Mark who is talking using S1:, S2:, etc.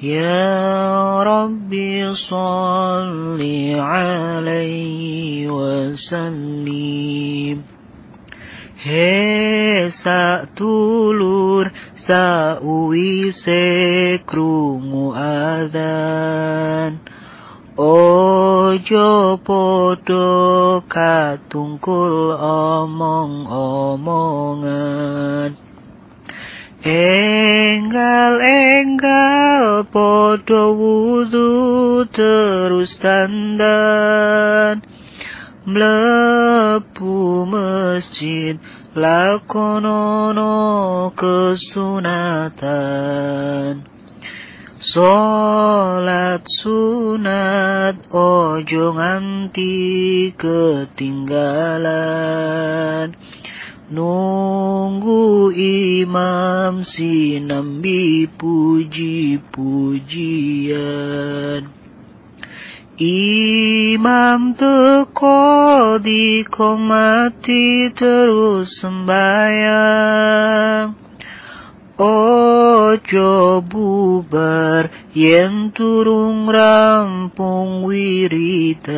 S1: Ya Rabbi salli alaihi wasallim. He tulur sauwise krungu adzan. Ojo podo katungkul omong-omongan Enggal-enggal podo wudu terus tandan Mlebu masjid lakonono kesunatan. Salat sunat ojo nganti ketinggalan. Nunggu imam sinambi puji-pujian Imam teko di mati terus sembayang Ojo bubar yang turung rampung wiridan